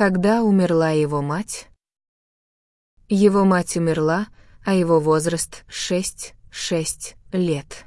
Когда умерла его мать? Его мать умерла, а его возраст — шесть, шесть лет.